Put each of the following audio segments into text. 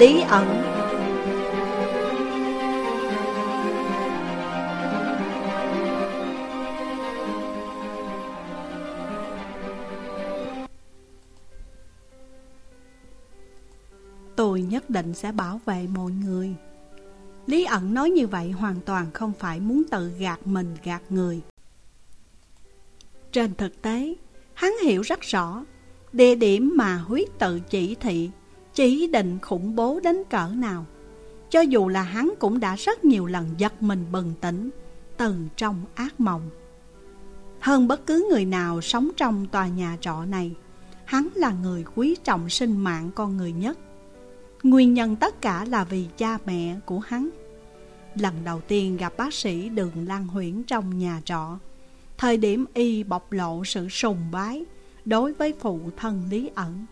Lý ẩn. Tôi nhất định sẽ bảo vệ mọi người. Lý ẩn nói như vậy hoàn toàn không phải muốn tự gạt mình gạt người. Trên thực tế, hắn hiểu rất rõ Địa điểm mà huyết tự chỉ thị chỉ định khủng bố đến cỡ nào. Cho dù là hắn cũng đã rất nhiều lần giật mình bừng tỉnh, Từ trong ác mộng. Hơn bất cứ người nào sống trong tòa nhà trọ này, Hắn là người quý trọng sinh mạng con người nhất. Nguyên nhân tất cả là vì cha mẹ của hắn. Lần đầu tiên gặp bác sĩ Đường Lan Huyễn trong nhà trọ, Thời điểm y bộc lộ sự sùng bái đối với phụ thân Lý ẩn.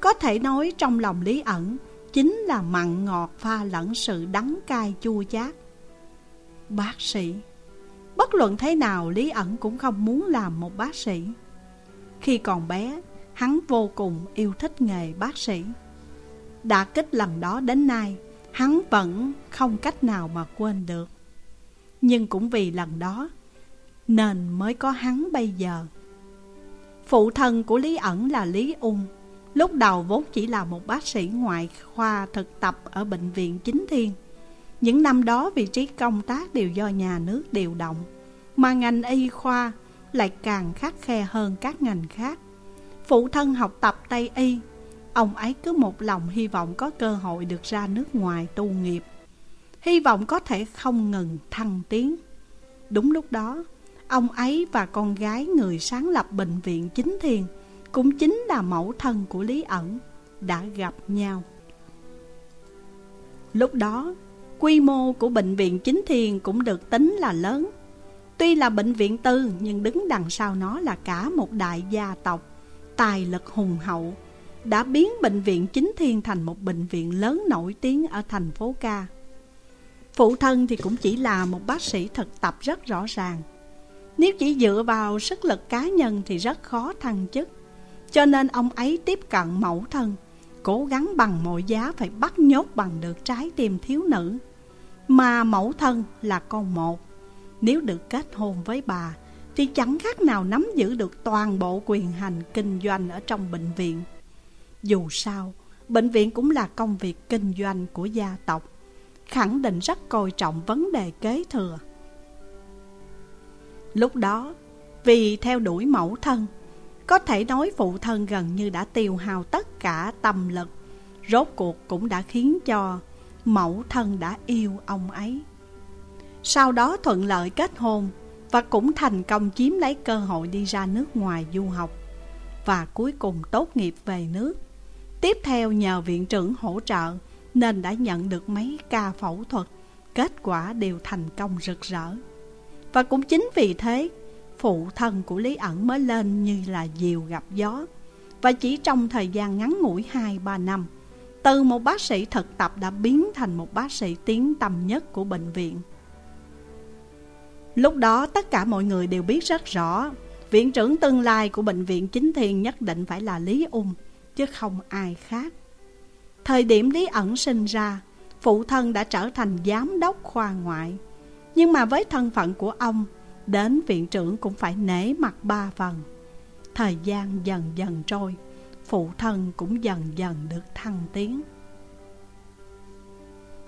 Có thể nói trong lòng Lý ẩn, Chính là mặn ngọt pha lẫn sự đắng cay chua chát. Bác sĩ, Bất luận thế nào Lý ẩn cũng không muốn làm một bác sĩ. Khi còn bé, Hắn vô cùng yêu thích nghề bác sĩ. Đã kích lần đó đến nay, Hắn vẫn không cách nào mà quên được. Nhưng cũng vì lần đó, Nên mới có hắn bây giờ. Phụ thân của Lý ẩn là Lý Ung. Lúc đầu vốn chỉ là một bác sĩ ngoại khoa thực tập ở bệnh viện Chính Thiên. Những năm đó vị trí công tác đều do nhà nước điều động, Mà ngành y khoa lại càng khắc khe hơn các ngành khác. Phụ thân học tập Tây Y, Ông ấy cứ một lòng hy vọng có cơ hội được ra nước ngoài tu nghiệp. Hy vọng có thể không ngừng thăng tiến. Đúng lúc đó, Ông ấy và con gái người sáng lập bệnh viện chính thiền cũng chính là mẫu thân của Lý ẩn, Đã gặp nhau Lúc đó, Quy mô của bệnh viện chính thiền cũng được tính là lớn Tuy là bệnh viện tư, Nhưng đứng đằng sau nó là cả một đại gia tộc, Tài lực hùng hậu, đã biến bệnh viện chính thiên thành một bệnh viện lớn nổi tiếng ở thành phố ca. Phụ thân thì cũng chỉ là một bác sĩ thực tập rất rõ ràng. Nếu chỉ dựa vào sức lực cá nhân thì rất khó thăng chức. Cho nên ông ấy tiếp cận mẫu thân, cố gắng bằng mọi giá phải bắt nhốt bằng được trái tim thiếu nữ. Mà mẫu thân là con một. Nếu được kết hôn với bà, thì chẳng khác nào nắm giữ được toàn bộ quyền hành kinh doanh ở trong bệnh viện. Dù sao, bệnh viện cũng là công việc kinh doanh của gia tộc, khẳng định rất coi trọng vấn đề kế thừa. Lúc đó, vì theo đuổi mẫu thân, có thể nói phụ thân gần như đã tiêu hao tất cả tâm lực, rốt cuộc cũng đã khiến cho mẫu thân đã yêu ông ấy. Sau đó thuận lợi kết hôn và cũng thành công chiếm lấy cơ hội đi ra nước ngoài du học và cuối cùng tốt nghiệp về nước. Tiếp theo nhờ viện trưởng hỗ trợ nên đã nhận được mấy ca phẫu thuật, kết quả đều thành công rực rỡ. Và cũng chính vì thế, phụ thân của Lý ẩn mới lên như là diều gặp gió. Và chỉ trong thời gian ngắn ngủi 2-3 năm, từ một bác sĩ thực tập đã biến thành một bác sĩ tiến tầm nhất của bệnh viện. Lúc đó tất cả mọi người đều biết rất rõ, viện trưởng tương lai của bệnh viện chính thiên nhất định phải là Lý Ung chứ không ai khác. Thời điểm Lý ẩn sinh ra, phụ thân đã trở thành giám đốc khoa ngoại. Nhưng mà với thân phận của ông, đến viện trưởng cũng phải nể mặt ba phần. Thời gian dần dần trôi, phụ thân cũng dần dần được thăng tiến.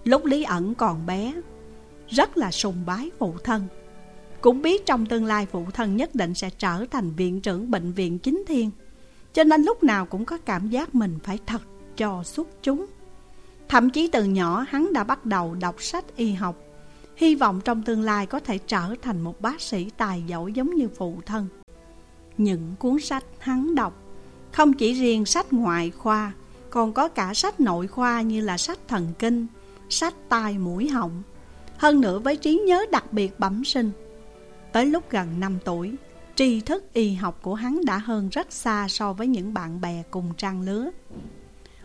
Lúc Lý ẩn còn bé, rất là sùng bái phụ thân. Cũng biết trong tương lai phụ thân nhất định sẽ trở thành viện trưởng bệnh viện chính thiên. Cho nên lúc nào cũng có cảm giác mình phải thật cho xuất chúng Thậm chí từ nhỏ hắn đã bắt đầu đọc sách y học Hy vọng trong tương lai có thể trở thành một bác sĩ tài giỏi giống như phụ thân Những cuốn sách hắn đọc Không chỉ riêng sách ngoại khoa Còn có cả sách nội khoa như là sách thần kinh Sách tai mũi họng Hơn nữa với trí nhớ đặc biệt bẩm sinh Tới lúc gần 5 tuổi tri thức y học của hắn đã hơn rất xa so với những bạn bè cùng trang lứa.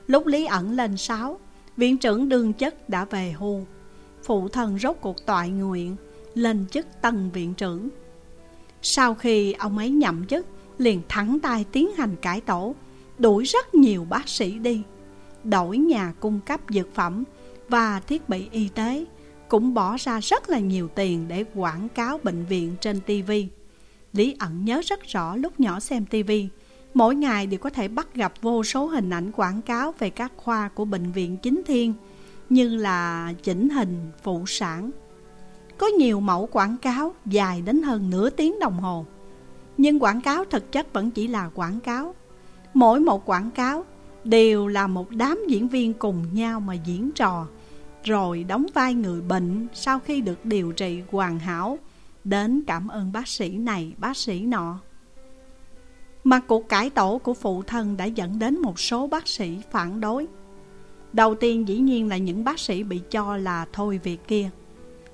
Lúc Lý ẩn lên sáu, viện trưởng đương chất đã về hưu. Phụ thần rốt cuộc toại nguyện, lên chức tân viện trưởng. Sau khi ông ấy nhậm chức, liền thẳng tay tiến hành cải tổ, đuổi rất nhiều bác sĩ đi. đổi nhà cung cấp dược phẩm và thiết bị y tế, cũng bỏ ra rất là nhiều tiền để quảng cáo bệnh viện trên TV. Lý ẩn nhớ rất rõ lúc nhỏ xem TV, mỗi ngày đều có thể bắt gặp vô số hình ảnh quảng cáo về các khoa của bệnh viện chính thiên, như là chỉnh hình, phụ sản. Có nhiều mẫu quảng cáo dài đến hơn nửa tiếng đồng hồ. Nhưng quảng cáo thực chất vẫn chỉ là quảng cáo. Mỗi một quảng cáo đều là một đám diễn viên cùng nhau mà diễn trò, rồi đóng vai người bệnh sau khi được điều trị hoàn hảo, đến cảm ơn bác sĩ này, bác sĩ nọ. Mà cuộc cải tổ của phụ thân đã dẫn đến một số bác sĩ phản đối. Đầu tiên dĩ nhiên là những bác sĩ bị cho là thôi việc kia.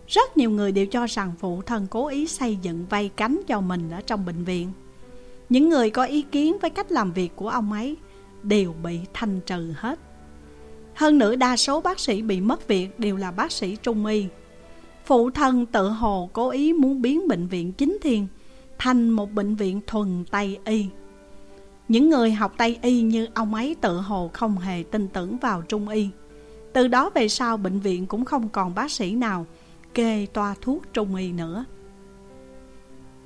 Rất nhiều người đều cho rằng phụ thân cố ý xây dựng vây cánh cho mình ở trong bệnh viện. Những người có ý kiến với cách làm việc của ông ấy đều bị thanh trừ hết. Hơn nữa, đa số bác sĩ bị mất việc đều là bác sĩ trung y. Phụ thân tự hồ cố ý muốn biến bệnh viện chính thiên thành một bệnh viện thuần Tây y. Những người học Tây y như ông ấy tự hồ không hề tin tưởng vào trung y. Từ đó về sau bệnh viện cũng không còn bác sĩ nào kê toa thuốc trung y nữa.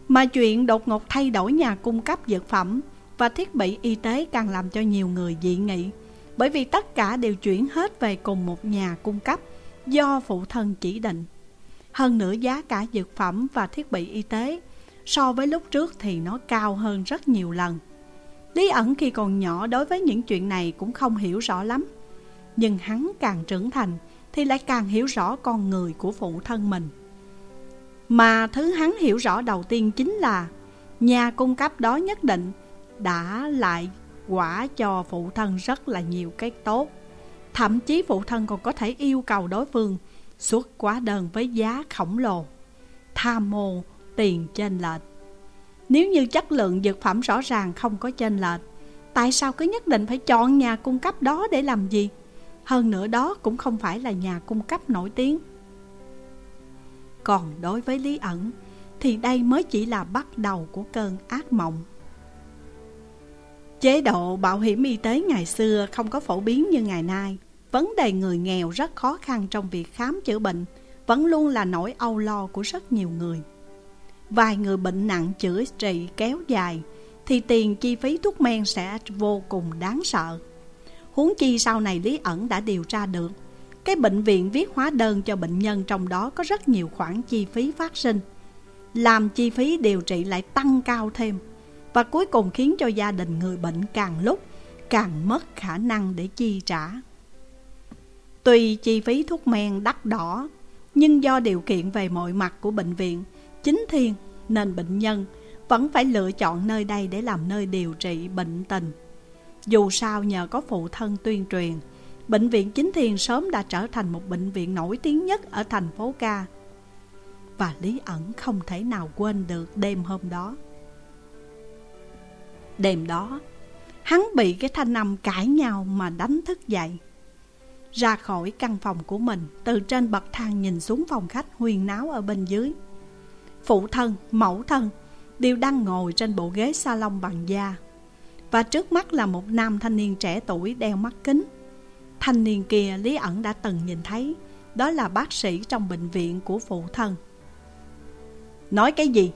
Mà chuyện đột ngột thay đổi nhà cung cấp dược phẩm và thiết bị y tế càng làm cho nhiều người dị nghị, bởi vì tất cả đều chuyển hết về cùng một nhà cung cấp do phụ thân chỉ định. Hơn nữa giá cả dược phẩm và thiết bị y tế so với lúc trước thì nó cao hơn rất nhiều lần. Lý ẩn khi còn nhỏ đối với những chuyện này cũng không hiểu rõ lắm. Nhưng hắn càng trưởng thành thì lại càng hiểu rõ con người của phụ thân mình. Mà thứ hắn hiểu rõ đầu tiên chính là nhà cung cấp đó nhất định đã lại quả cho phụ thân rất là nhiều cái tốt. Thậm chí phụ thân còn có thể yêu cầu đối phương xuất quá đơn với giá khổng lồ, tham mô tiền trên lệch. Nếu như chất lượng dược phẩm rõ ràng không có chênh lệch, tại sao cứ nhất định phải chọn nhà cung cấp đó để làm gì? Hơn nữa đó cũng không phải là nhà cung cấp nổi tiếng. Còn đối với Lý ẩn thì đây mới chỉ là bắt đầu của cơn ác mộng. Chế độ bảo hiểm y tế ngày xưa không có phổ biến như ngày nay. Vấn đề người nghèo rất khó khăn trong việc khám chữa bệnh, vẫn luôn là nỗi âu lo của rất nhiều người. Vài người bệnh nặng chữa trị kéo dài, thì tiền chi phí thuốc men sẽ vô cùng đáng sợ. Huống chi sau này Lý ẩn đã điều tra được, cái bệnh viện viết hóa đơn cho bệnh nhân trong đó có rất nhiều khoản chi phí phát sinh, làm chi phí điều trị lại tăng cao thêm và cuối cùng khiến cho gia đình người bệnh càng lúc càng mất khả năng để chi trả. Tuy chi phí thuốc men đắt đỏ, nhưng do điều kiện về mọi mặt của bệnh viện, chính thiên nên bệnh nhân vẫn phải lựa chọn nơi đây để làm nơi điều trị bệnh tình. Dù sao nhờ có phụ thân tuyên truyền, bệnh viện chính thiền sớm đã trở thành một bệnh viện nổi tiếng nhất ở thành phố ca. Và Lý ẩn không thể nào quên được đêm hôm đó. Đêm đó, hắn bị cái thanh âm cãi nhau mà đánh thức dậy. Ra khỏi căn phòng của mình, từ trên bậc thang nhìn xuống phòng khách huyền náo ở bên dưới. Phụ thân, mẫu thân đều đang ngồi trên bộ ghế salon bằng da. Và trước mắt là một nam thanh niên trẻ tuổi đeo mắt kính. Thanh niên kia Lý ẩn đã từng nhìn thấy, đó là bác sĩ trong bệnh viện của phụ thân. Nói cái gì?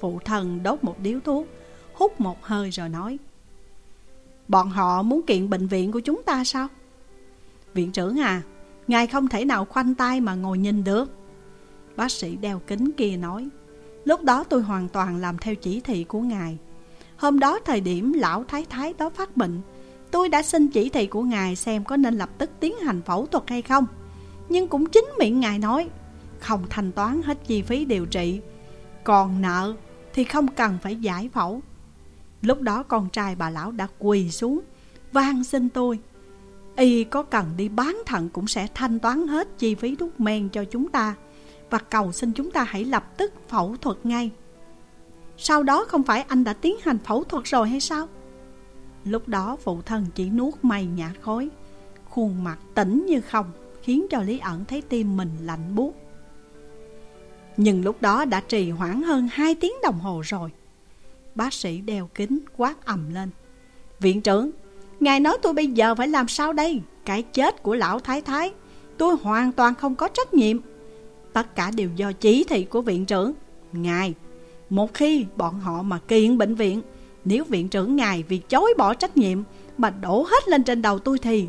Phụ thân đốt một điếu thuốc, hút một hơi rồi nói Bọn họ muốn kiện bệnh viện của chúng ta sao? Viện trưởng à, ngài không thể nào khoanh tay mà ngồi nhìn được Bác sĩ đeo kính kia nói. Lúc đó tôi hoàn toàn làm theo chỉ thị của ngài. Hôm đó thời điểm lão thái thái đó phát bệnh, Tôi đã xin chỉ thị của ngài xem có nên lập tức tiến hành phẫu thuật hay không. Nhưng cũng chính miệng ngài nói, Không thanh toán hết chi phí điều trị, Còn nợ thì không cần phải giải phẫu. Lúc đó con trai bà lão đã quỳ xuống, van xin tôi, Y có cần đi bán thận cũng sẽ thanh toán hết chi phí thuốc men cho chúng ta. Và cầu xin chúng ta hãy lập tức phẫu thuật ngay. Sau đó không phải anh đã tiến hành phẫu thuật rồi hay sao? Lúc đó phụ thân chỉ nuốt mây nhả khói, Khuôn mặt tỉnh như không, Khiến cho Lý ẩn thấy tim mình lạnh buốt. Nhưng lúc đó đã trì hoãn hơn 2 tiếng đồng hồ rồi. Bác sĩ đeo kính quát ầm lên. Viện trưởng, Ngài nói tôi bây giờ phải làm sao đây? Cái chết của lão thái thái, Tôi hoàn toàn không có trách nhiệm. Tất cả đều do chỉ thị của viện trưởng. Ngài, Một khi bọn họ mà kiện bệnh viện, Nếu viện trưởng ngài vì chối bỏ trách nhiệm Mà đổ hết lên trên đầu tôi thì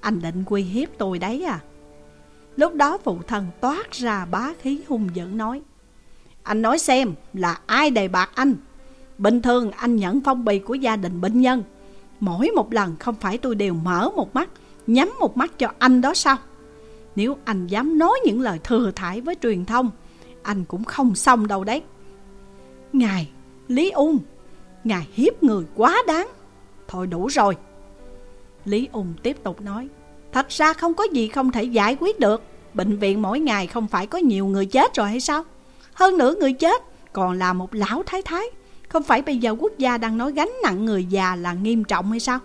Anh định quy hiếp tôi đấy à? Lúc đó phụ thần toát ra bá khí hung dữ nói, Anh nói xem là ai đề bạc anh? Bình thường anh nhận phong bì của gia đình bệnh nhân, Mỗi một lần không phải tôi đều mở một mắt, Nhắm một mắt cho anh đó sao? Nếu anh dám nói những lời thừa thải với truyền thông Anh cũng không xong đâu đấy. Ngài, Lý Ung Ngài hiếp người quá đáng. Thôi đủ rồi. Lý Ung tiếp tục nói Thật ra không có gì không thể giải quyết được. Bệnh viện mỗi ngày không phải có nhiều người chết rồi hay sao? Hơn nữa người chết còn là một lão thái thái. Không phải bây giờ quốc gia đang nói gánh nặng người già là nghiêm trọng hay sao?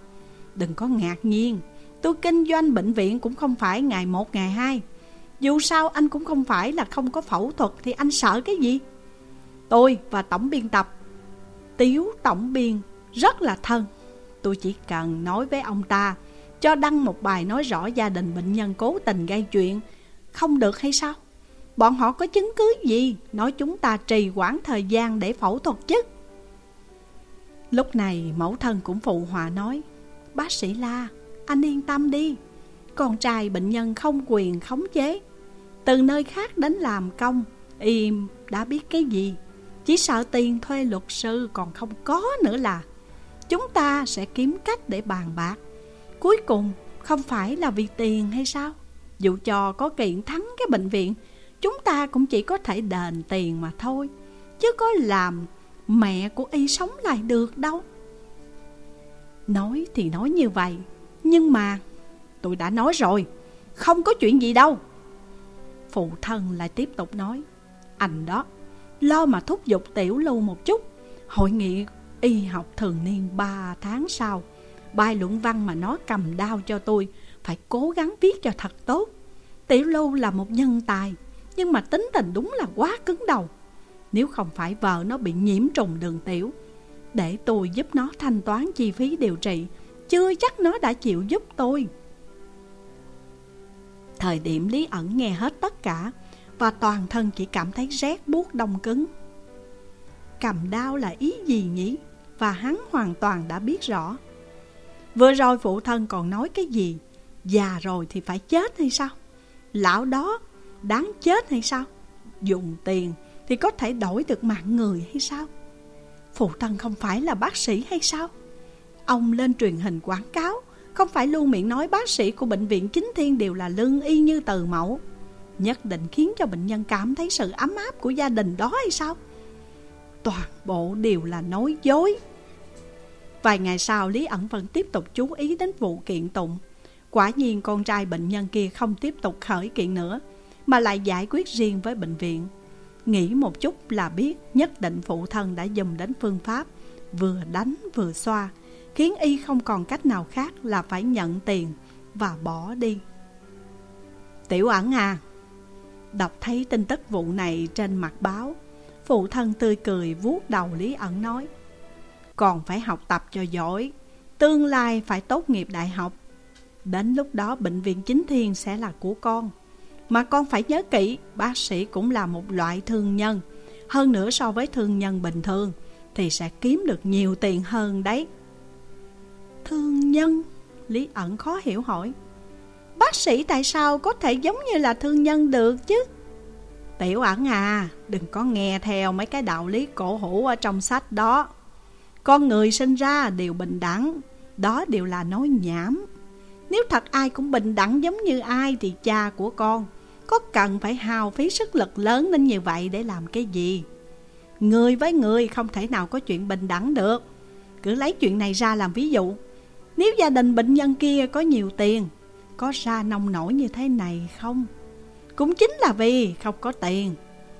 Đừng có ngạc nhiên. Tôi kinh doanh bệnh viện cũng không phải ngày một, ngày hai. Dù sao anh cũng không phải là không có phẫu thuật Thì anh sợ cái gì? Tôi và tổng biên tập. Tiếu tổng biên rất là thân. Tôi chỉ cần nói với ông ta, Cho đăng một bài nói rõ gia đình bệnh nhân cố tình gây chuyện. Không được hay sao? Bọn họ có chứng cứ gì? Nói chúng ta trì hoãn thời gian để phẫu thuật chứ. Lúc này mẫu thân cũng phụ họa nói, Bác sĩ La anh yên tâm đi. Con trai bệnh nhân không quyền khống chế. Từ nơi khác đến làm công, Im, đã biết cái gì. Chỉ sợ tiền thuê luật sư còn không có nữa là. Chúng ta sẽ kiếm cách để bàn bạc. Cuối cùng, không phải là vì tiền hay sao? Dù cho có kiện thắng cái bệnh viện, Chúng ta cũng chỉ có thể đền tiền mà thôi. Chứ có làm mẹ của y sống lại được đâu. Nói thì nói như vậy. Nhưng mà, tôi đã nói rồi, Không có chuyện gì đâu. Phụ thân lại tiếp tục nói, Anh đó, Lo mà thúc giục tiểu lưu một chút, Hội nghị y học thường niên 3 tháng sau, Bài luận văn mà nó cầm đao cho tôi Phải cố gắng viết cho thật tốt. Tiểu lưu là một nhân tài, Nhưng mà tính tình đúng là quá cứng đầu. Nếu không phải vợ nó bị nhiễm trùng đường tiểu, Để tôi giúp nó thanh toán chi phí điều trị chưa chắc nó đã chịu giúp tôi Thời điểm Lý ẩn nghe hết tất cả, Và toàn thân chỉ cảm thấy rét buốt đông cứng Cầm đao là ý gì nhỉ? Và hắn hoàn toàn đã biết rõ Vừa rồi phụ thân còn nói cái gì? Già rồi thì phải chết hay sao? Lão đó đáng chết hay sao? Dùng tiền thì có thể đổi được mạng người hay sao? Phụ thân không phải là bác sĩ hay sao? Ông lên truyền hình quảng cáo. Không phải luôn miệng nói bác sĩ của bệnh viện chính thiên đều là lương y như từ mẫu. Nhất định khiến cho bệnh nhân cảm thấy sự ấm áp của gia đình đó hay sao? Toàn bộ đều là nói dối. Vài ngày sau, Lý ẩn vẫn tiếp tục chú ý đến vụ kiện tụng. Quả nhiên con trai bệnh nhân kia không tiếp tục khởi kiện nữa, Mà lại giải quyết riêng với bệnh viện. Nghĩ một chút là biết nhất định phụ thân đã dùng đến phương pháp, Vừa đánh vừa xoa. Khiến y không còn cách nào khác là phải nhận tiền và bỏ đi. Tiểu ẩn à Đọc thấy tin tức vụ này trên mặt báo, Phụ thân tươi cười vuốt đầu Lý ẩn nói, Còn phải học tập cho giỏi, Tương lai phải tốt nghiệp đại học. Đến lúc đó bệnh viện chính thiên sẽ là của con. Mà con phải nhớ kỹ, Bác sĩ cũng là một loại thương nhân. Hơn nữa so với thương nhân bình thường Thì sẽ kiếm được nhiều tiền hơn đấy. Thương nhân? Lý ẩn khó hiểu hỏi. Bác sĩ tại sao có thể giống như là thương nhân được chứ? Tiểu ẩn à Đừng có nghe theo mấy cái đạo lý cổ hủ ở trong sách đó. Con người sinh ra đều bình đẳng, Đó đều là nói nhảm. Nếu thật ai cũng bình đẳng giống như ai Thì cha của con Có cần phải hào phí sức lực lớn đến như vậy để làm cái gì? Người với người không thể nào có chuyện bình đẳng được. Cứ lấy chuyện này ra làm ví dụ. Nếu gia đình bệnh nhân kia có nhiều tiền, Có ra nông nổi như thế này không? Cũng chính là vì không có tiền,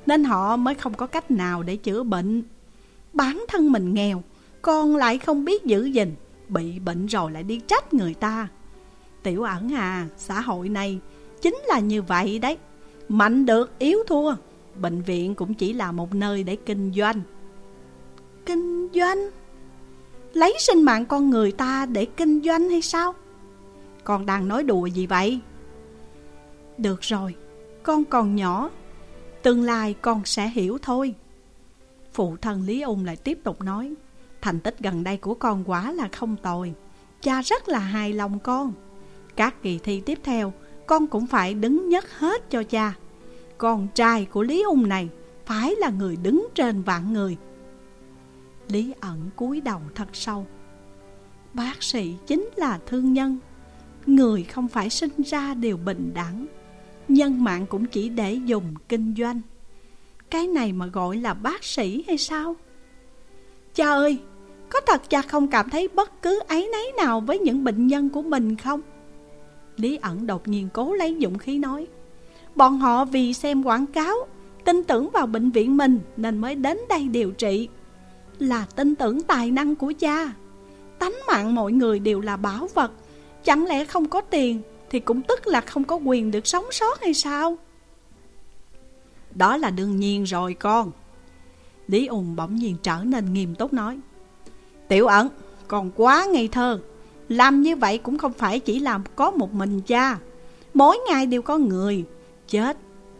Nên họ mới không có cách nào để chữa bệnh. Bản thân mình nghèo, Con lại không biết giữ gìn, Bị bệnh rồi lại đi trách người ta. Tiểu ẩn à Xã hội này chính là như vậy đấy. Mạnh được, yếu thua, Bệnh viện cũng chỉ là một nơi để kinh doanh. Kinh doanh? Lấy sinh mạng con người ta để kinh doanh hay sao? Con đang nói đùa gì vậy? Được rồi, Con còn nhỏ. Tương lai con sẽ hiểu thôi. Phụ thân Lý Ung lại tiếp tục nói, Thành tích gần đây của con quả là không tồi. Cha rất là hài lòng con. Các kỳ thi tiếp theo, Con cũng phải đứng nhất hết cho cha. Con trai của Lý Ung này Phải là người đứng trên vạn người. Lý ẩn cúi đầu thật sâu. Bác sĩ chính là thương nhân. Người không phải sinh ra đều bình đẳng. Nhân mạng cũng chỉ để dùng kinh doanh. Cái này mà gọi là bác sĩ hay sao? Cha ơi, có thật cha không cảm thấy bất cứ ấy nấy nào với những bệnh nhân của mình không? Lý ẩn đột nhiên cố lấy dũng khí nói Bọn họ vì xem quảng cáo Tin tưởng vào bệnh viện mình Nên mới đến đây điều trị. Là tin tưởng tài năng của cha. Tánh mạng mọi người đều là bảo vật. Chẳng lẽ không có tiền Thì cũng tức là không có quyền được sống sót hay sao? Đó là đương nhiên rồi, con. Lý Úng bỗng nhiên trở nên nghiêm túc nói, Tiểu ẩn, Còn quá ngây thơ. Làm như vậy cũng không phải chỉ làm có một mình cha. Mỗi ngày đều có người Chết.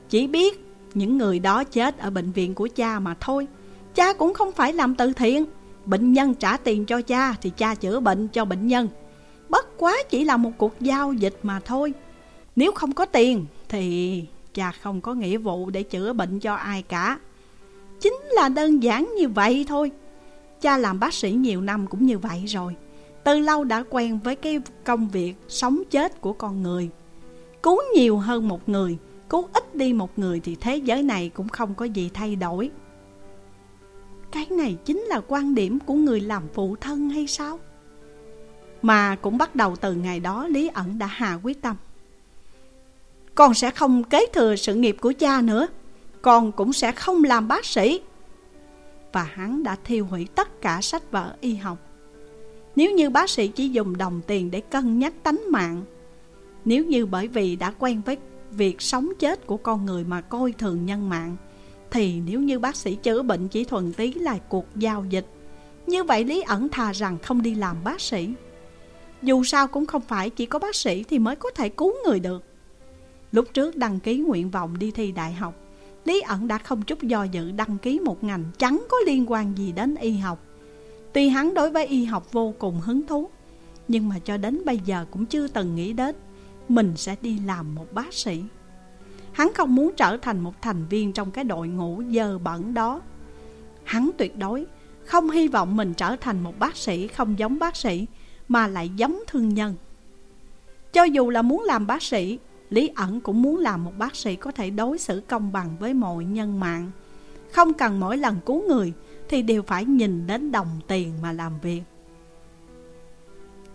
Chỉ biết những người đó chết ở bệnh viện của cha mà thôi. Cha cũng không phải làm từ thiện. Bệnh nhân trả tiền cho cha Thì cha chữa bệnh cho bệnh nhân. Bất quá chỉ là một cuộc giao dịch mà thôi. Nếu không có tiền Thì cha không có nghĩa vụ để chữa bệnh cho ai cả. Chính là đơn giản như vậy thôi. Cha làm bác sĩ nhiều năm cũng như vậy rồi. Từ lâu đã quen với cái công việc sống chết của con người. Cứu nhiều hơn một người, Cứu ít đi một người thì thế giới này cũng không có gì thay đổi cái này chính là quan điểm của người làm phụ thân hay sao? Mà cũng bắt đầu từ ngày đó Lý ẩn đã hạ quyết tâm. Con sẽ không kế thừa sự nghiệp của cha nữa. Con cũng sẽ không làm bác sĩ. Và hắn đã thiêu hủy tất cả sách vở y học. Nếu như bác sĩ chỉ dùng đồng tiền để cân nhắc tánh mạng, Nếu như bởi vì đã quen với việc sống chết của con người mà coi thường nhân mạng thì nếu như bác sĩ chữa bệnh chỉ thuần tí là cuộc giao dịch. Như vậy Lý ẩn thà rằng không đi làm bác sĩ. Dù sao cũng không phải chỉ có bác sĩ thì mới có thể cứu người được. Lúc trước đăng ký nguyện vọng đi thi đại học, Lý ẩn đã không chút do dự đăng ký một ngành chẳng có liên quan gì đến y học. Tuy hắn đối với y học vô cùng hứng thú, Nhưng mà cho đến bây giờ cũng chưa từng nghĩ đến Mình sẽ đi làm một bác sĩ. Hắn không muốn trở thành một thành viên trong cái đội ngũ dơ bẩn đó. Hắn tuyệt đối không hy vọng mình trở thành một bác sĩ không giống bác sĩ, Mà lại giống thương nhân. Cho dù là muốn làm bác sĩ, Lý ẩn cũng muốn làm một bác sĩ có thể đối xử công bằng với mọi nhân mạng. Không cần mỗi lần cứu người Thì đều phải nhìn đến đồng tiền mà làm việc.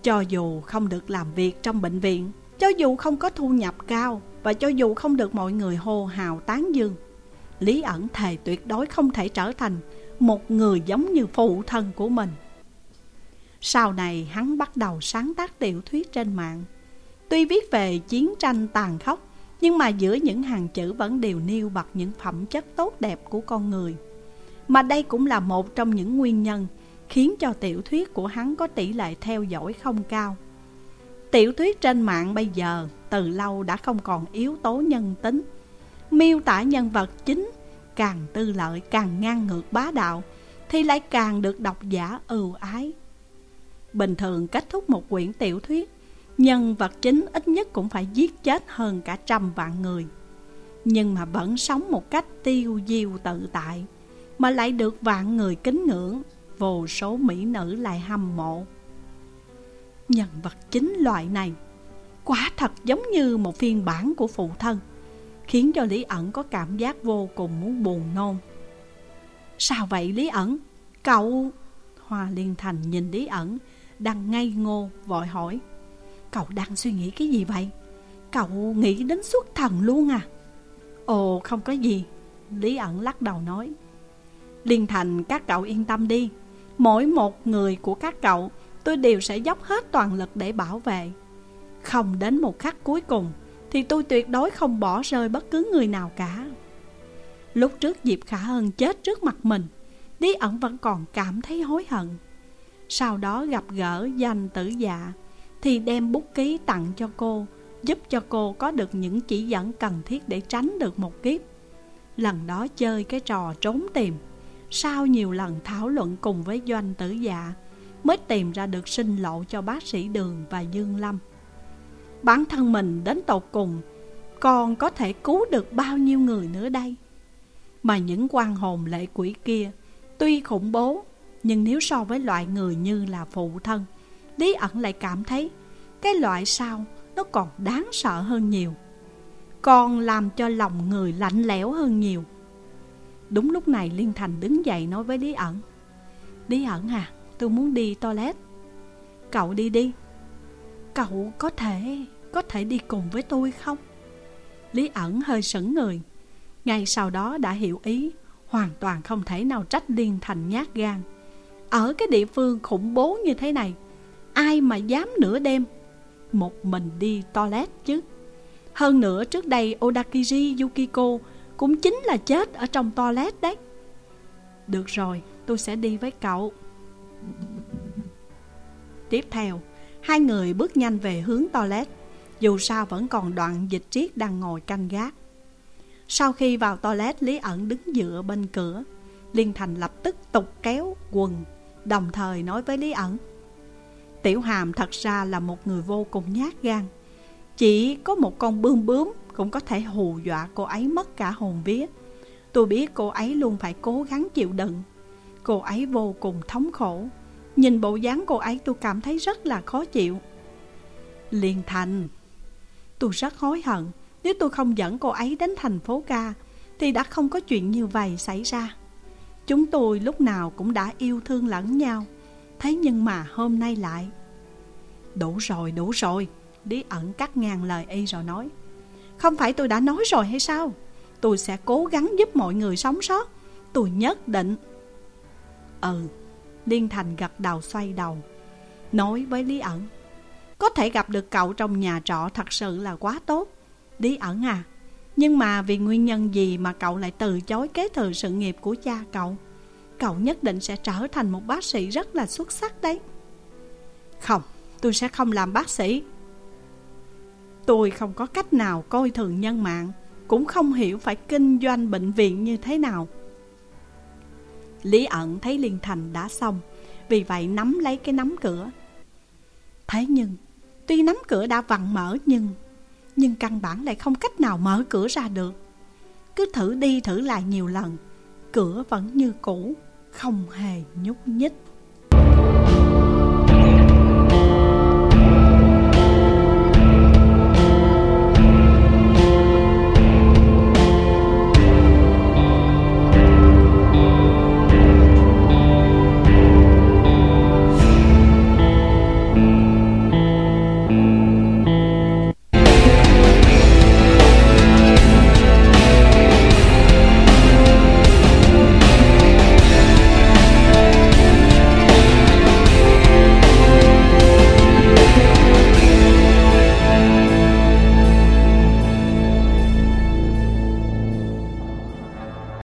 Cho dù không được làm việc trong bệnh viện, Cho dù không có thu nhập cao và cho dù không được mọi người hô hào tán dương, Lý ẩn thề tuyệt đối không thể trở thành Một người giống như phụ thân của mình. Sau này, hắn bắt đầu sáng tác tiểu thuyết trên mạng. Tuy viết về chiến tranh tàn khốc, Nhưng mà giữa những hàng chữ vẫn đều nêu bật những phẩm chất tốt đẹp của con người. Mà đây cũng là một trong những nguyên nhân Khiến cho tiểu thuyết của hắn có tỷ lệ theo dõi không cao. Tiểu thuyết trên mạng bây giờ từ lâu đã không còn yếu tố nhân tính. Miêu tả nhân vật chính càng tư lợi càng ngang ngược bá đạo Thì lại càng được độc giả ưu ái. Bình thường kết thúc một quyển tiểu thuyết, Nhân vật chính ít nhất cũng phải giết chết hơn cả trăm vạn người. Nhưng mà vẫn sống một cách tiêu diêu tự tại Mà lại được vạn người kính ngưỡng, Vô số mỹ nữ lại hâm mộ. Nhân vật chính loại này Quả thật giống như một phiên bản của phụ thân, Khiến cho Lý ẩn có cảm giác vô cùng muốn buồn nôn Sao vậy, Lý ẩn? Cậu... Hoa Liên Thành nhìn Lý ẩn, Đang ngây ngô, vội hỏi Cậu đang suy nghĩ cái gì vậy? Cậu nghĩ đến xuất thần luôn à? Ồ, không có gì, Lý ẩn lắc đầu nói Liên Thành, các cậu yên tâm đi Mỗi một người của các cậu Tôi đều sẽ dốc hết toàn lực để bảo vệ. Không đến một khắc cuối cùng, Thì tôi tuyệt đối không bỏ rơi bất cứ người nào cả. Lúc trước Diệp Khả Hân chết trước mặt mình, Lý ẩn vẫn còn cảm thấy hối hận. Sau đó gặp gỡ danh tử dạ Thì đem bút ký tặng cho cô, Giúp cho cô có được những chỉ dẫn cần thiết để tránh được một kiếp. Lần đó chơi cái trò trốn tìm, Sau nhiều lần thảo luận cùng với doanh tử dạ Mới tìm ra được sinh lộ cho bác sĩ Đường và Dương Lâm. Bản thân mình đến tột cùng, Còn có thể cứu được bao nhiêu người nữa đây? Mà những quan hồn lệ quỷ kia, Tuy khủng bố, Nhưng nếu so với loại người như là phụ thân, Lý ẩn lại cảm thấy Cái loại sau nó còn đáng sợ hơn nhiều, Còn làm cho lòng người lạnh lẽo hơn nhiều. Đúng lúc này Liên Thành đứng dậy nói với Lý ẩn Lý ẩn à tôi muốn đi toilet. Cậu đi đi. Cậu có thể Có thể đi cùng với tôi không? Lý ẩn hơi sững người. Ngay sau đó đã hiểu ý, Hoàn toàn không thể nào trách Liên Thành nhát gan. Ở cái địa phương khủng bố như thế này, Ai mà dám nửa đêm? Một mình đi toilet chứ. Hơn nữa trước đây Odakiri Yukiko Cũng chính là chết ở trong toilet đấy. Được rồi, tôi sẽ đi với cậu. Tiếp theo, Hai người bước nhanh về hướng toilet, Dù sao vẫn còn đoạn dịch triết đang ngồi canh gác. Sau khi vào toilet, Lý ẩn đứng dựa bên cửa. Liên Thành lập tức tục kéo quần, Đồng thời nói với Lý ẩn, Tiểu Hàm thật ra là một người vô cùng nhát gan. Chỉ có một con bươm bướm Cũng có thể hù dọa cô ấy mất cả hồn vía. Tôi biết cô ấy luôn phải cố gắng chịu đựng. Cô ấy vô cùng thống khổ. Nhìn bộ dáng cô ấy tôi cảm thấy rất là khó chịu. Liên Thành Tôi rất hối hận. Nếu tôi không dẫn cô ấy đến thành phố ca Thì đã không có chuyện như vậy xảy ra. Chúng tôi lúc nào cũng đã yêu thương lẫn nhau. Thế nhưng mà hôm nay lại Đủ rồi, đủ rồi. Lý ẩn cắt ngang lời y rồi nói Không phải tôi đã nói rồi hay sao? Tôi sẽ cố gắng giúp mọi người sống sót. Tôi nhất định Ừ Liên Thành gật đầu xoay đầu Nói với Lý ẩn Có thể gặp được cậu trong nhà trọ thật sự là quá tốt Lý ẩn à. Nhưng mà vì nguyên nhân gì mà cậu lại từ chối kế thừa sự nghiệp của cha cậu? Cậu nhất định sẽ trở thành một bác sĩ rất là xuất sắc đấy. Không, tôi sẽ không làm bác sĩ. Tôi không có cách nào coi thường nhân mạng Cũng không hiểu phải kinh doanh bệnh viện như thế nào. Lý ẩn thấy Liên Thành đã xong. Vì vậy nắm lấy cái nắm cửa. Thế nhưng, Tuy nắm cửa đã vặn mở nhưng Nhưng căn bản lại không cách nào mở cửa ra được. Cứ thử đi thử lại nhiều lần, Cửa vẫn như cũ, Không hề nhúc nhích.